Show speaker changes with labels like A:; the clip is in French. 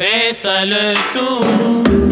A: Fais ça le tour.